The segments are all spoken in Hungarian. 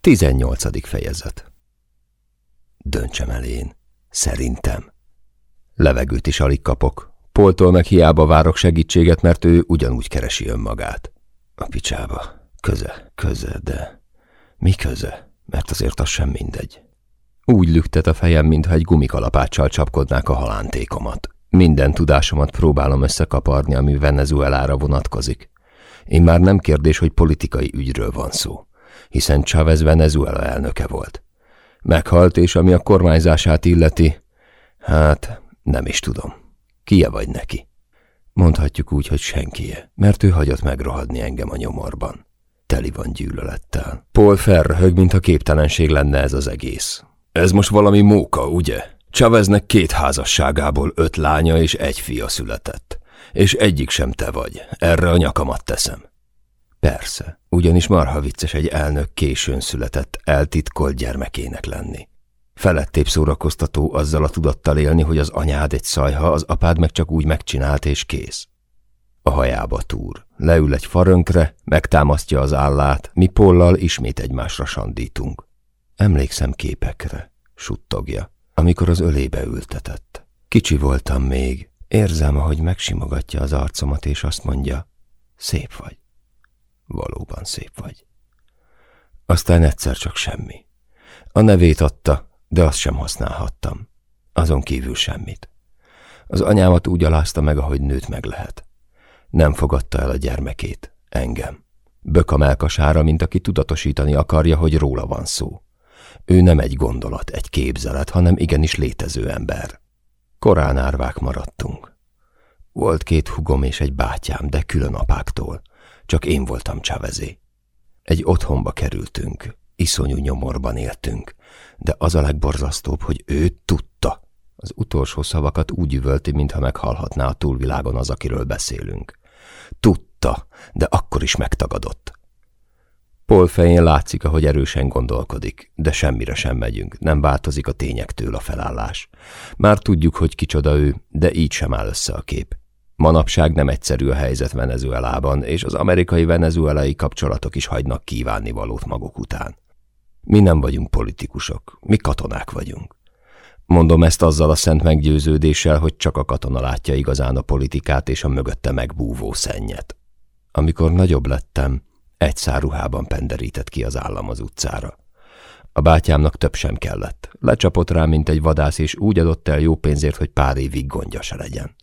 18. fejezet Döntsem el én. Szerintem. Levegőt is alig kapok. Poltól meg hiába várok segítséget, mert ő ugyanúgy keresi önmagát. A picsába. Köze, köze, de... Mi köze? Mert azért az sem mindegy. Úgy lüktet a fejem, mintha egy gumikalapáccsal csapkodnák a halántékomat. Minden tudásomat próbálom összekaparni, ami Venezuelára vonatkozik. Én már nem kérdés, hogy politikai ügyről van szó hiszen Chávez Venezuela elnöke volt. Meghalt, és ami a kormányzását illeti, hát nem is tudom. Kie vagy neki? Mondhatjuk úgy, hogy senkie, mert ő hagyott megrohadni engem a nyomorban. Teli van gyűlölettel. Paul felröhög, mintha képtelenség lenne ez az egész. Ez most valami móka, ugye? Cháveznek két házasságából öt lánya és egy fia született. És egyik sem te vagy. Erre a nyakamat teszem. Persze, ugyanis marha vicces egy elnök későn született, eltitkolt gyermekének lenni. Felettébb szórakoztató azzal a tudattal élni, hogy az anyád egy szajha, az apád meg csak úgy megcsinált és kész. A hajába túr, leül egy farönkre, megtámasztja az állát, mi pollal ismét egymásra sandítunk. Emlékszem képekre, suttogja, amikor az ölébe ültetett. Kicsi voltam még, érzem, ahogy megsimogatja az arcomat, és azt mondja, szép vagy. Valóban szép vagy. Aztán egyszer csak semmi. A nevét adta, de azt sem használhattam. Azon kívül semmit. Az anyámat úgy alázta meg, ahogy nőt meg lehet. Nem fogadta el a gyermekét, engem. Bök a melkasára, mint aki tudatosítani akarja, hogy róla van szó. Ő nem egy gondolat, egy képzelet, hanem igenis létező ember. Korán árvák maradtunk. Volt két hugom és egy bátyám, de külön apáktól. Csak én voltam Csávezé. Egy otthonba kerültünk, iszonyú nyomorban éltünk, de az a legborzasztóbb, hogy ő tudta. Az utolsó szavakat úgy üvölti, mintha meghalhatná a túlvilágon az, akiről beszélünk. Tudta, de akkor is megtagadott. Paul fején látszik, ahogy erősen gondolkodik, de semmire sem megyünk, nem változik a tényektől a felállás. Már tudjuk, hogy kicsoda ő, de így sem áll össze a kép. Manapság nem egyszerű a helyzet Venezuelában, és az amerikai-venezuelai kapcsolatok is hagynak kívánni valót maguk után. Mi nem vagyunk politikusok, mi katonák vagyunk. Mondom ezt azzal a szent meggyőződéssel, hogy csak a katona látja igazán a politikát és a mögötte megbúvó szennyet. Amikor nagyobb lettem, egy száruhában penderített ki az állam az utcára. A bátyámnak több sem kellett. Lecsapott rá, mint egy vadász, és úgy adott el jó pénzért, hogy pár évig gondja se legyen.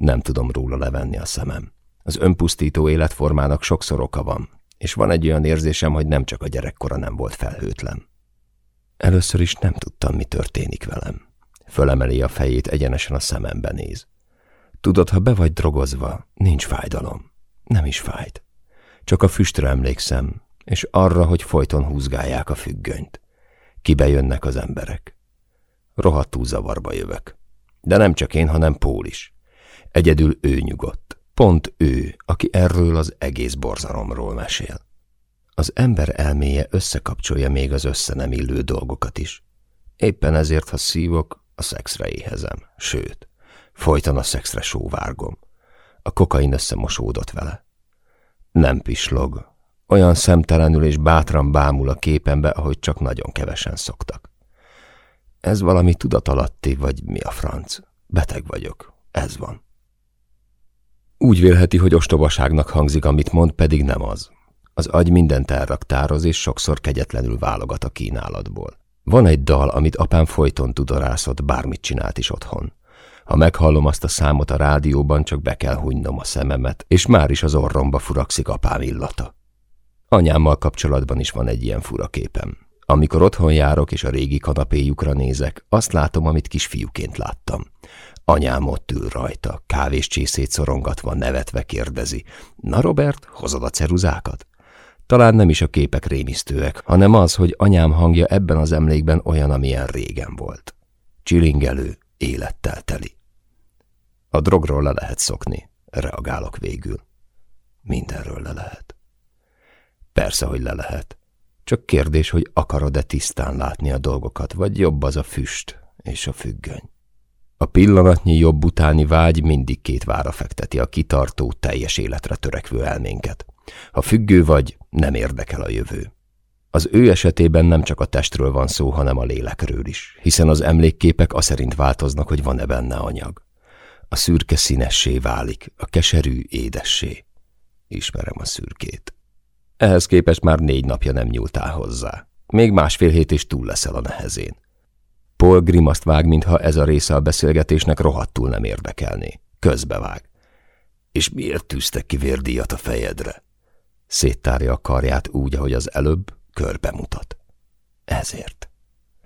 Nem tudom róla levenni a szemem. Az önpusztító életformának sokszor oka van, és van egy olyan érzésem, hogy nem csak a gyerekkora nem volt felhőtlen. Először is nem tudtam, mi történik velem. Fölemeli a fejét, egyenesen a szemembe néz. Tudod, ha be vagy drogozva, nincs fájdalom. Nem is fájt. Csak a füstre emlékszem, és arra, hogy folyton húzgálják a függönyt. Kibe jönnek az emberek. Rohadtú zavarba jövök. De nem csak én, hanem Pól is. Egyedül ő nyugodt. Pont ő, aki erről az egész borzalomról mesél. Az ember elméje összekapcsolja még az össze nem illő dolgokat is. Éppen ezért, ha szívok, a szexre éhezem. Sőt, folyton a szexre sóvárgom. A kokain összemosódott vele. Nem pislog. Olyan szemtelenül és bátran bámul a képembe, ahogy csak nagyon kevesen szoktak. Ez valami tudatalatti, vagy mi a franc? Beteg vagyok. Ez van. Úgy vélheti, hogy ostobaságnak hangzik, amit mond, pedig nem az. Az agy mindent elraktároz, és sokszor kegyetlenül válogat a kínálatból. Van egy dal, amit apám folyton tudorászott, bármit csinált is otthon. Ha meghallom azt a számot a rádióban, csak be kell hunynom a szememet, és már is az orromba furakszik apám illata. Anyámmal kapcsolatban is van egy ilyen furaképem. Amikor otthon járok és a régi kanapéjukra nézek, azt látom, amit kisfiúként láttam. Anyám ott ül rajta, kávés csészét szorongatva, nevetve kérdezi. Na, Robert, hozod a ceruzákat? Talán nem is a képek rémisztőek, hanem az, hogy anyám hangja ebben az emlékben olyan, amilyen régen volt. Csilingelő, élettel teli. A drogról le lehet szokni, reagálok végül. Mindenről le lehet. Persze, hogy le lehet. Csak kérdés, hogy akarod-e tisztán látni a dolgokat, vagy jobb az a füst és a függöny. A pillanatnyi jobb utáni vágy mindig két vára fekteti a kitartó, teljes életre törekvő elménket. Ha függő vagy, nem érdekel a jövő. Az ő esetében nem csak a testről van szó, hanem a lélekről is, hiszen az emlékképek aszerint változnak, hogy van-e benne anyag. A szürke színessé válik, a keserű édessé. Ismerem a szürkét. Ehhez képest már négy napja nem nyúltál hozzá. Még másfél hét is túl leszel a nehezén. Paul grimaszt vág, mintha ez a része a beszélgetésnek rohadtul nem érdekelné. Közbevág. És miért tűztek ki vérdíjat a fejedre? Széttárja a karját úgy, ahogy az előbb körbe mutat. Ezért.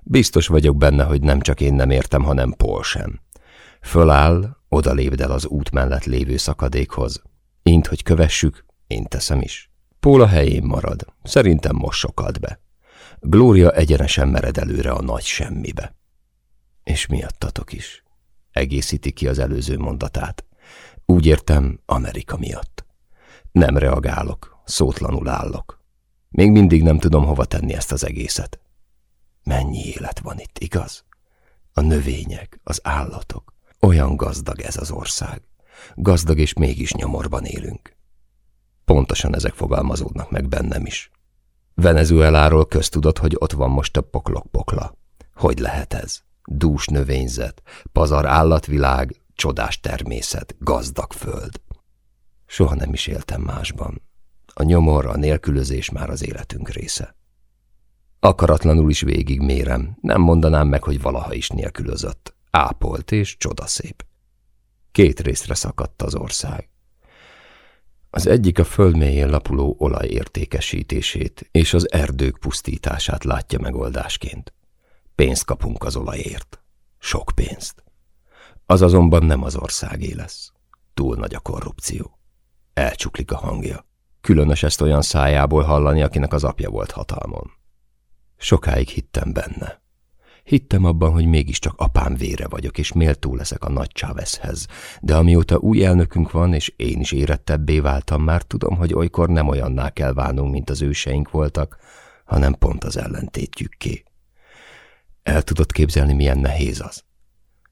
Biztos vagyok benne, hogy nem csak én nem értem, hanem Paul sem. Föláll, oda lépdel az út mellett lévő szakadékhoz. Int, hogy kövessük, én teszem is. Paul a helyén marad. Szerintem most sokat be. Glória egyenesen mered előre a nagy semmibe. És miattatok is. Egészíti ki az előző mondatát. Úgy értem, Amerika miatt. Nem reagálok, szótlanul állok. Még mindig nem tudom hova tenni ezt az egészet. Mennyi élet van itt, igaz? A növények, az állatok. Olyan gazdag ez az ország. Gazdag és mégis nyomorban élünk. Pontosan ezek fogalmazódnak meg bennem is. Venezueláról köztudott, hogy ott van most a poklok-pokla. Hogy lehet ez? Dús növényzet, pazar állatvilág, csodás természet, gazdag föld. Soha nem is éltem másban. A nyomor, a nélkülözés már az életünk része. Akaratlanul is végig mérem, nem mondanám meg, hogy valaha is nélkülözött. Ápolt és csodaszép. Két részre szakadt az ország. Az egyik a föld mélyén lapuló olaj értékesítését és az erdők pusztítását látja megoldásként. Pénzt kapunk az olajért. Sok pénzt. Az azonban nem az országé lesz. Túl nagy a korrupció. Elcsuklik a hangja. Különös ezt olyan szájából hallani, akinek az apja volt hatalmon. Sokáig hittem benne. Hittem abban, hogy mégiscsak apám vére vagyok, és méltó leszek a nagy Chávezhez. De amióta új elnökünk van, és én is érettebbé váltam, már tudom, hogy olykor nem olyanná kell válnunk, mint az őseink voltak, hanem pont az ellentétjükké. El tudod képzelni, milyen nehéz az?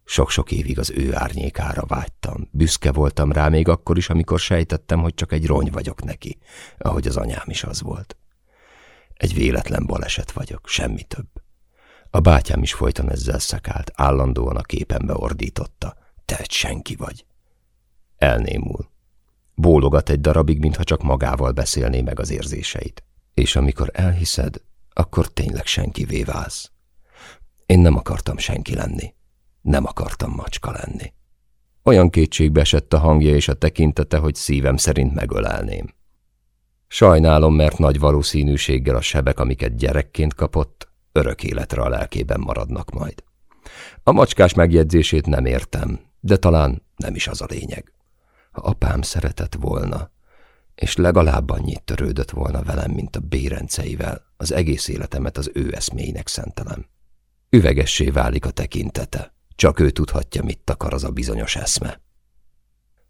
Sok-sok évig az ő árnyékára vágytam. Büszke voltam rá még akkor is, amikor sejtettem, hogy csak egy rony vagyok neki, ahogy az anyám is az volt. Egy véletlen baleset vagyok, semmi több. A bátyám is folyton ezzel szakált, állandóan a képembe ordította. Te egy senki vagy. Elnémul. Bólogat egy darabig, mintha csak magával beszélné meg az érzéseit. És amikor elhiszed, akkor tényleg senkivé válsz. Én nem akartam senki lenni. Nem akartam macska lenni. Olyan kétségbe esett a hangja és a tekintete, hogy szívem szerint megölelném. Sajnálom, mert nagy valószínűséggel a sebek, amiket gyerekként kapott, örök életre a lelkében maradnak majd. A macskás megjegyzését nem értem, de talán nem is az a lényeg. Ha apám szeretett volna, és legalább annyit törődött volna velem, mint a bérenceivel, az egész életemet az ő eszméinek szentelem. Üvegessé válik a tekintete. Csak ő tudhatja, mit akar az a bizonyos eszme.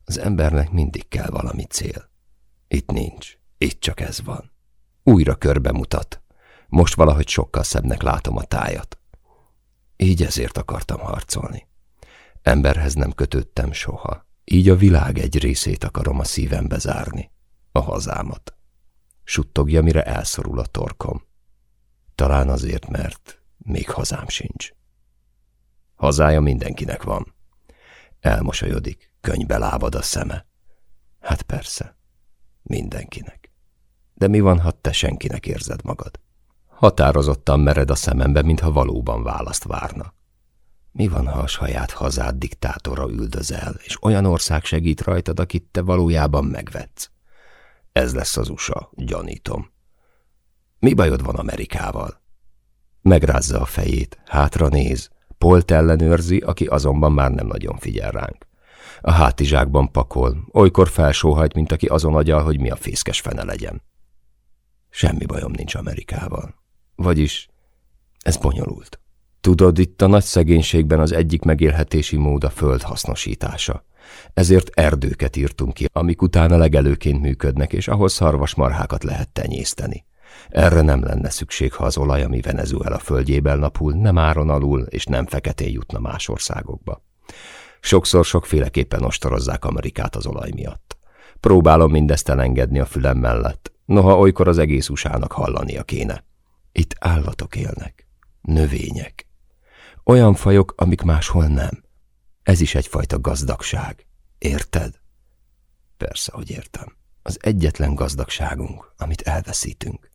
Az embernek mindig kell valami cél. Itt nincs, itt csak ez van. Újra körbe mutat. Most valahogy sokkal szebbnek látom a tájat. Így ezért akartam harcolni. Emberhez nem kötődtem soha. Így a világ egy részét akarom a szívembe zárni. A hazámat. Suttogja, mire elszorul a torkom. Talán azért, mert még hazám sincs. Hazája mindenkinek van. Elmosolyodik, könybe lábad a szeme. Hát persze, mindenkinek. De mi van, ha te senkinek érzed magad? Határozottan mered a szemembe, mintha valóban választ várna. Mi van, ha a saját hazád diktátora üldözel, és olyan ország segít rajtad, akit te valójában megvetsz? Ez lesz az USA, gyanítom. Mi bajod van Amerikával? Megrázza a fejét, hátra néz, Polt ellenőrzi, aki azonban már nem nagyon figyel ránk. A hátizsákban pakol, olykor felsóhajt, mint aki azon agyal, hogy mi a fészkes fene legyen. Semmi bajom nincs Amerikával. Vagyis ez bonyolult. Tudod, itt a nagy szegénységben az egyik megélhetési mód a föld hasznosítása. Ezért erdőket írtunk ki, amik utána legelőként működnek, és ahol szarvasmarhákat lehet tenyészteni. Erre nem lenne szükség, ha az olaj, ami Venezuela földjében napul, nem áron alul és nem feketén jutna más országokba. Sokszor sokféleképpen ostorozzák Amerikát az olaj miatt. Próbálom mindezt elengedni a fülem mellett, noha olykor az egész usa hallania kéne. Itt állatok élnek, növények. Olyan fajok, amik máshol nem. Ez is egyfajta gazdagság. Érted? Persze, hogy értem. Az egyetlen gazdagságunk, amit elveszítünk.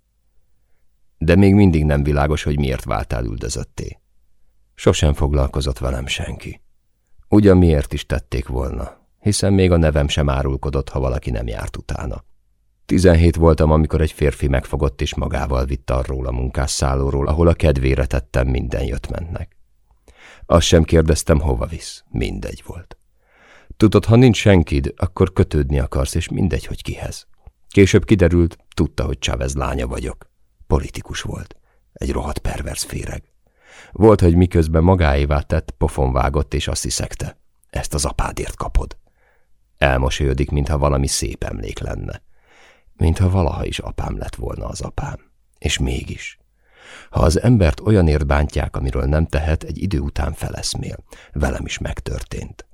De még mindig nem világos, hogy miért váltál üldözötté. Sosem foglalkozott velem senki. Ugyan miért is tették volna, hiszen még a nevem sem árulkodott, ha valaki nem járt utána. Tizenhét voltam, amikor egy férfi megfogott és magával vitt arról a munkásszállóról, ahol a kedvére tettem minden jött-mentnek. Azt sem kérdeztem, hova visz. Mindegy volt. Tudod, ha nincs senkid, akkor kötődni akarsz, és mindegy, hogy kihez. Később kiderült, tudta, hogy Chávez lánya vagyok. Politikus volt. Egy rohadt pervers féreg. Volt, hogy miközben magáévá tett, pofon vágott, és azt hiszekte. Ezt az apádért kapod. Elmosolyodik, mintha valami szép emlék lenne. Mintha valaha is apám lett volna az apám. És mégis. Ha az embert olyanért bántják, amiről nem tehet, egy idő után feleszmél. Velem is megtörtént.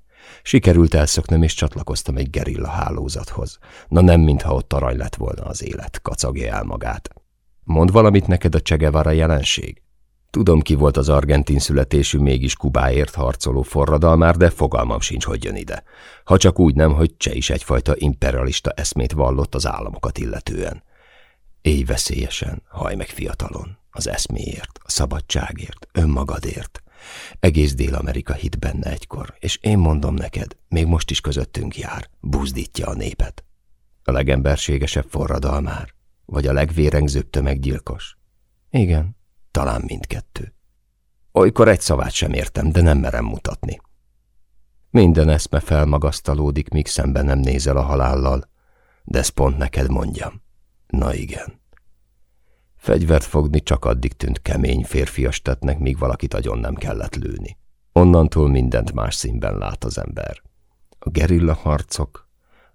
Sikerült elszöknöm, és csatlakoztam egy gerilla hálózathoz. Na nem, mintha ott arany lett volna az élet, kacagja el magát. Mond valamit neked a Csegevara jelenség? Tudom, ki volt az argentin születésű, mégis Kubáért harcoló forradalmár, de fogalmam sincs, hogy jön ide. Ha csak úgy nem, hogy Cseh is egyfajta imperialista eszmét vallott az államokat illetően. Éj veszélyesen, haj meg fiatalon, az eszméért, a szabadságért, önmagadért. Egész Dél-Amerika hit benne egykor, és én mondom neked, még most is közöttünk jár, buzdítja a népet. A legemberségesebb forradalmár, vagy a legvérengzőbb tömeggyilkos? Igen, talán mindkettő. Olykor egy szavát sem értem, de nem merem mutatni. Minden eszme felmagasztalódik, míg szemben nem nézel a halállal, de ezt pont neked mondjam. Na igen. Fegyvert fogni csak addig tűnt kemény férfias tettnek, míg valakit agyon nem kellett lőni. Onnantól mindent más színben lát az ember. A gerilla harcok,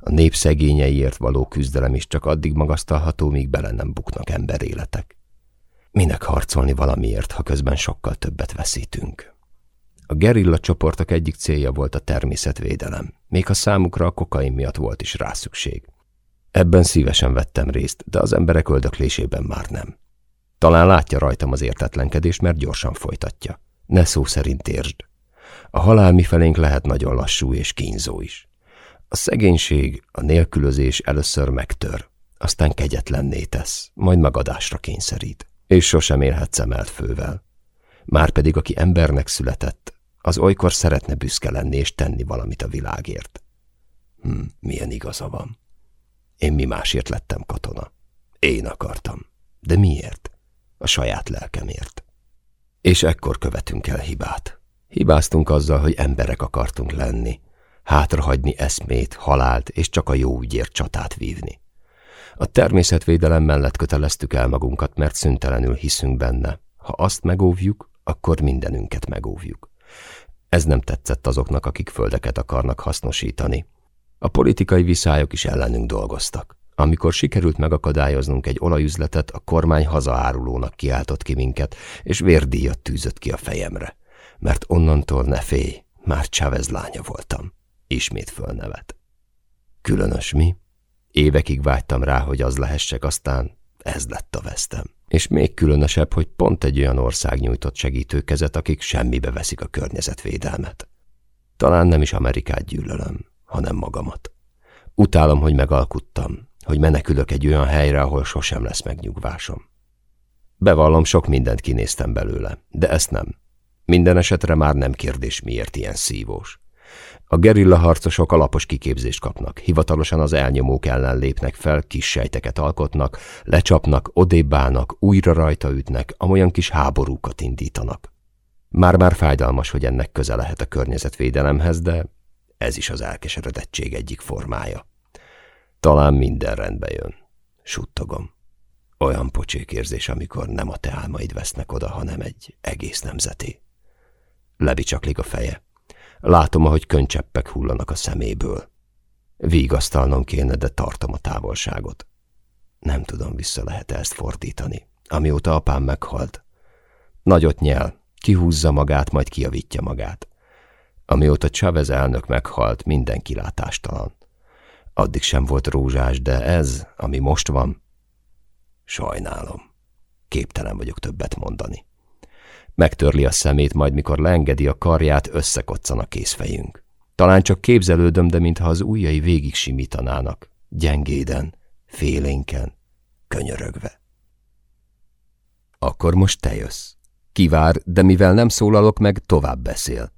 a népszegényeiért való küzdelem is csak addig magasztalható, míg bele nem buknak emberéletek. Minek harcolni valamiért, ha közben sokkal többet veszítünk? A gerilla csoportok egyik célja volt a természetvédelem, még ha számukra a kokain miatt volt is rá szükség. Ebben szívesen vettem részt, de az emberek öldöklésében már nem. Talán látja rajtam az értetlenkedést, mert gyorsan folytatja. Ne szó szerint értsd. A halál mifelénk lehet nagyon lassú és kínzó is. A szegénység, a nélkülözés először megtör, aztán kegyetlenné tesz, majd megadásra kényszerít és sosem élhet szemelt fővel. Márpedig aki embernek született, az olykor szeretne büszke lenni és tenni valamit a világért. Hm, milyen igaza van. Én mi másért lettem katona. Én akartam. De miért? A saját lelkemért. És ekkor követünk el hibát. Hibáztunk azzal, hogy emberek akartunk lenni, hátrahagyni eszmét, halált és csak a jó ügyért csatát vívni. A természetvédelem mellett köteleztük el magunkat, mert szüntelenül hiszünk benne. Ha azt megóvjuk, akkor mindenünket megóvjuk. Ez nem tetszett azoknak, akik földeket akarnak hasznosítani. A politikai viszályok is ellenünk dolgoztak. Amikor sikerült megakadályoznunk egy olajüzletet, a kormány hazaárulónak kiáltott ki minket, és vérdíjat tűzött ki a fejemre. Mert onnantól ne félj, már Chávez lánya voltam. Ismét fölnevet. Különös mi? Évekig vágytam rá, hogy az lehessek, aztán ez lett a vesztem. És még különösebb, hogy pont egy olyan ország nyújtott segítőkezet, akik semmibe veszik a környezetvédelmet. Talán nem is Amerikát gyűlölöm, hanem magamat. Utálom, hogy megalkuttam, hogy menekülök egy olyan helyre, ahol sosem lesz megnyugvásom. Bevallom, sok mindent kinéztem belőle, de ezt nem. Minden esetre már nem kérdés, miért ilyen szívós. A gerilla harcosok alapos kiképzést kapnak, hivatalosan az elnyomók ellen lépnek fel, kis sejteket alkotnak, lecsapnak, odébbálnak, újra rajta ütnek, amolyan kis háborúkat indítanak. Már-már fájdalmas, hogy ennek köze lehet a környezetvédelemhez, de ez is az elkeseredettség egyik formája. Talán minden rendbe jön. Suttogom. Olyan pocsék érzés, amikor nem a te álmaid vesznek oda, hanem egy egész nemzeti. Lebicsaklik a feje. Látom, ahogy könycseppek hullanak a szeméből. Vígasztalnom kéne, de tartom a távolságot. Nem tudom, vissza lehet -e ezt fordítani. Amióta apám meghalt. Nagyot nyel, kihúzza magát, majd kiavítja magát. Amióta Chavez elnök meghalt, minden kilátástalan. Addig sem volt rózsás, de ez, ami most van, sajnálom. Képtelen vagyok többet mondani. Megtörli a szemét, majd mikor leengedi a karját, összekoccan a kézfejünk. Talán csak képzelődöm, de mintha az ujjai végig simítanának. Gyengéden, félénken, könyörögve. Akkor most te jössz. Kivár, de mivel nem szólalok meg, tovább beszél.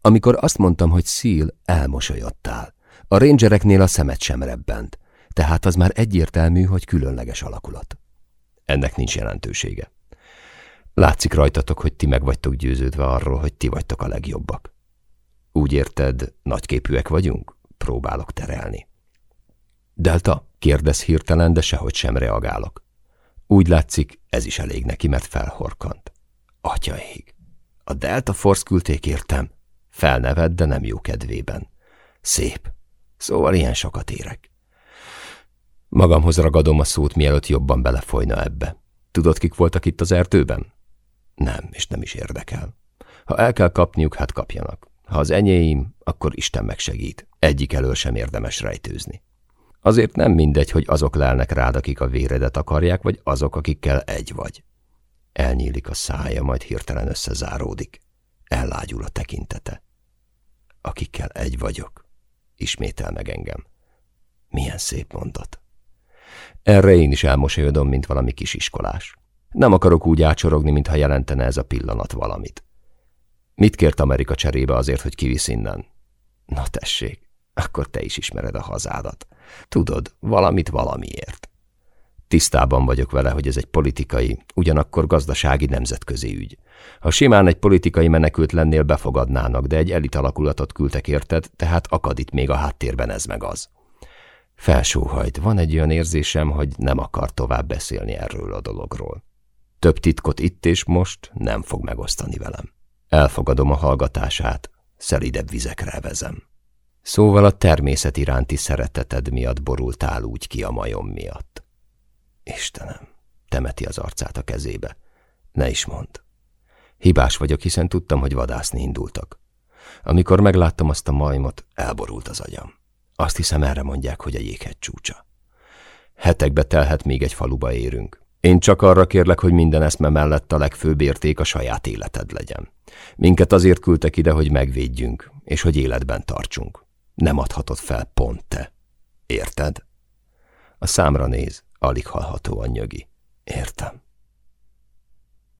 Amikor azt mondtam, hogy szíl, elmosolyodtál. A rangereknél a szemet sem rebbent, tehát az már egyértelmű, hogy különleges alakulat. Ennek nincs jelentősége. Látszik rajtatok, hogy ti meg vagytok győződve arról, hogy ti vagytok a legjobbak. Úgy érted, nagyképűek vagyunk? Próbálok terelni. Delta, kérdez hirtelen, de sehogy sem reagálok. Úgy látszik, ez is elég neki, mert felhorkant. Atyaég! A Delta Force küldték értem. Felneved, de nem jó kedvében. Szép. Szóval ilyen sokat érek. Magamhoz ragadom a szót, mielőtt jobban belefolyna ebbe. Tudod, kik voltak itt az erdőben? Nem, és nem is érdekel. Ha el kell kapniuk, hát kapjanak. Ha az enyéim, akkor Isten megsegít. Egyik elől sem érdemes rejtőzni. Azért nem mindegy, hogy azok lelnek rád, akik a véredet akarják, vagy azok, akikkel egy vagy. Elnyílik a szája, majd hirtelen összezáródik. Ellágyul a tekintete. Akikkel egy vagyok, ismétel meg engem. Milyen szép mondat. Erre én is elmosolyodom, mint valami kis iskolás. Nem akarok úgy ácsorogni, mintha jelentene ez a pillanat valamit. Mit kért Amerika cserébe azért, hogy kivisz innen? Na tessék, akkor te is ismered a hazádat. Tudod, valamit valamiért. Tisztában vagyok vele, hogy ez egy politikai, ugyanakkor gazdasági nemzetközi ügy. Ha simán egy politikai menekült lennél, befogadnának, de egy elit alakulatot küldtek érted, tehát akad itt még a háttérben ez meg az. Felsóhajt, van egy olyan érzésem, hogy nem akar tovább beszélni erről a dologról. Több titkot itt és most nem fog megosztani velem. Elfogadom a hallgatását, szelidebb vizekre vezem. Szóval a természet iránti szereteted miatt borultál úgy ki a majom miatt. Istenem, temeti az arcát a kezébe. Ne is mond. Hibás vagyok, hiszen tudtam, hogy vadászni indultak. Amikor megláttam azt a majmot, elborult az agyam. Azt hiszem, erre mondják, hogy a jéghegy csúcsa. Hetekbe telhet, még egy faluba érünk. Én csak arra kérlek, hogy minden eszme mellett a legfőbb érték a saját életed legyen. Minket azért küldtek ide, hogy megvédjünk, és hogy életben tartsunk. Nem adhatod fel pont te. Érted? A számra néz, alig hallhatóan nyögi. Értem.